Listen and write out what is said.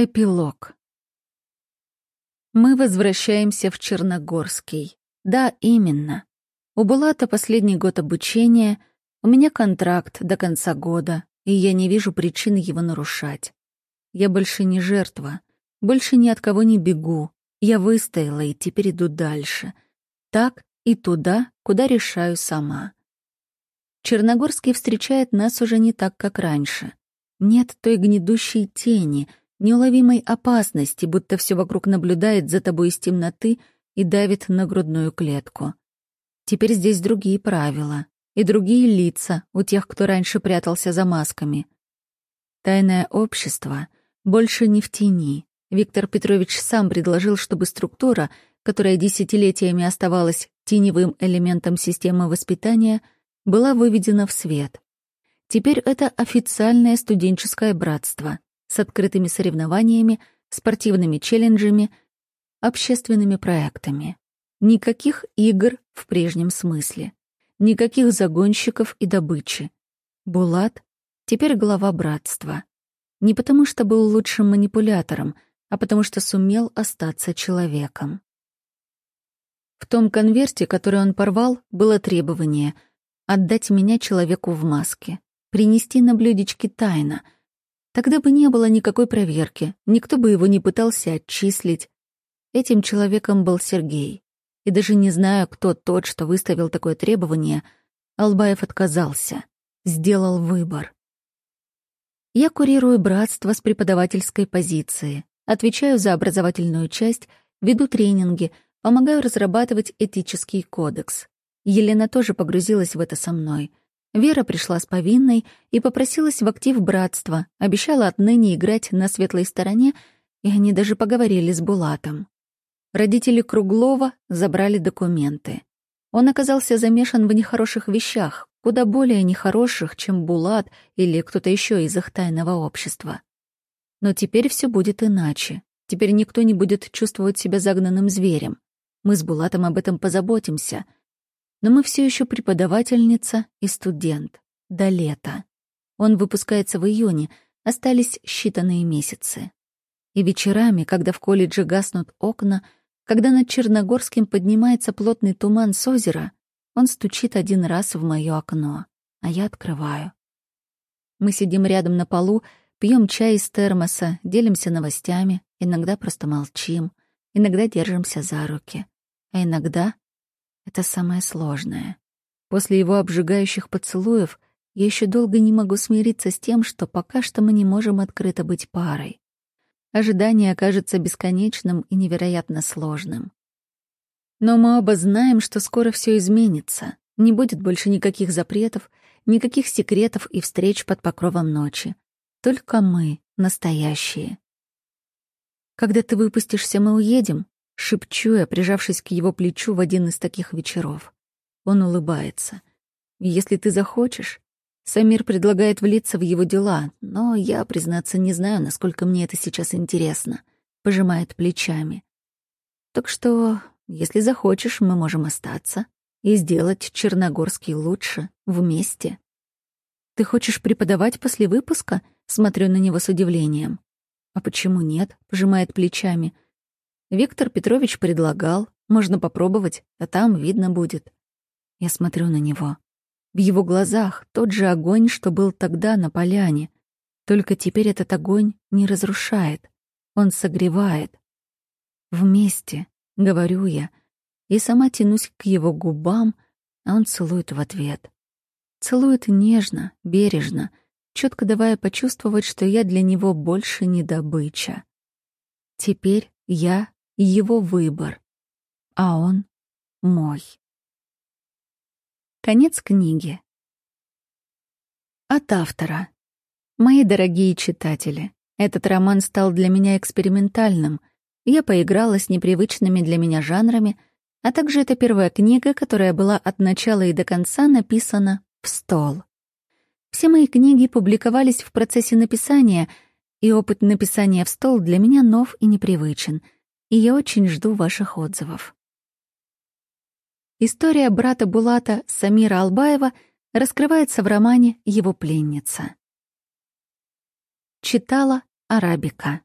Эпилог. Мы возвращаемся в Черногорский. Да, именно. У Булата последний год обучения, у меня контракт до конца года, и я не вижу причин его нарушать. Я больше не жертва, больше ни от кого не бегу. Я выстояла и теперь иду дальше. Так и туда, куда решаю сама. Черногорский встречает нас уже не так, как раньше. Нет той гнедущей тени — неуловимой опасности, будто все вокруг наблюдает за тобой из темноты и давит на грудную клетку. Теперь здесь другие правила и другие лица у тех, кто раньше прятался за масками. Тайное общество больше не в тени. Виктор Петрович сам предложил, чтобы структура, которая десятилетиями оставалась теневым элементом системы воспитания, была выведена в свет. Теперь это официальное студенческое братство — с открытыми соревнованиями, спортивными челленджами, общественными проектами. Никаких игр в прежнем смысле. Никаких загонщиков и добычи. Булат теперь глава братства. Не потому что был лучшим манипулятором, а потому что сумел остаться человеком. В том конверте, который он порвал, было требование отдать меня человеку в маске, принести на блюдечке тайно — Тогда бы не было никакой проверки, никто бы его не пытался отчислить. Этим человеком был Сергей. И даже не знаю, кто тот, что выставил такое требование, Албаев отказался, сделал выбор. Я курирую братство с преподавательской позиции, отвечаю за образовательную часть, веду тренинги, помогаю разрабатывать этический кодекс. Елена тоже погрузилась в это со мной — Вера пришла с повинной и попросилась в актив братства, обещала отныне играть на светлой стороне, и они даже поговорили с Булатом. Родители Круглова забрали документы. Он оказался замешан в нехороших вещах, куда более нехороших, чем Булат или кто-то еще из их тайного общества. Но теперь все будет иначе. Теперь никто не будет чувствовать себя загнанным зверем. Мы с Булатом об этом позаботимся — но мы все еще преподавательница и студент. До лета. Он выпускается в июне, остались считанные месяцы. И вечерами, когда в колледже гаснут окна, когда над Черногорским поднимается плотный туман с озера, он стучит один раз в мое окно, а я открываю. Мы сидим рядом на полу, пьем чай из термоса, делимся новостями, иногда просто молчим, иногда держимся за руки, а иногда это самое сложное. После его обжигающих поцелуев я еще долго не могу смириться с тем, что пока что мы не можем открыто быть парой. Ожидание окажется бесконечным и невероятно сложным. Но мы оба знаем, что скоро все изменится. Не будет больше никаких запретов, никаких секретов и встреч под покровом ночи. Только мы, настоящие. Когда ты выпустишься, мы уедем, Шепчу я, прижавшись к его плечу в один из таких вечеров. Он улыбается. «Если ты захочешь...» Самир предлагает влиться в его дела, но я, признаться, не знаю, насколько мне это сейчас интересно. Пожимает плечами. Так что, если захочешь, мы можем остаться и сделать Черногорский лучше, вместе. Ты хочешь преподавать после выпуска? Смотрю на него с удивлением. А почему нет? Пожимает плечами. — Виктор Петрович предлагал. Можно попробовать, а там видно будет. Я смотрю на него. В его глазах тот же огонь, что был тогда на поляне. Только теперь этот огонь не разрушает. Он согревает. Вместе, говорю я, и сама тянусь к его губам, а он целует в ответ. Целует нежно, бережно, четко давая почувствовать, что я для него больше не добыча. Теперь я его выбор, а он мой. Конец книги. От автора. Мои дорогие читатели, этот роман стал для меня экспериментальным. Я поиграла с непривычными для меня жанрами, а также это первая книга, которая была от начала и до конца написана в стол. Все мои книги публиковались в процессе написания, и опыт написания в стол для меня нов и непривычен — и я очень жду ваших отзывов. История брата Булата Самира Албаева раскрывается в романе «Его пленница». Читала Арабика.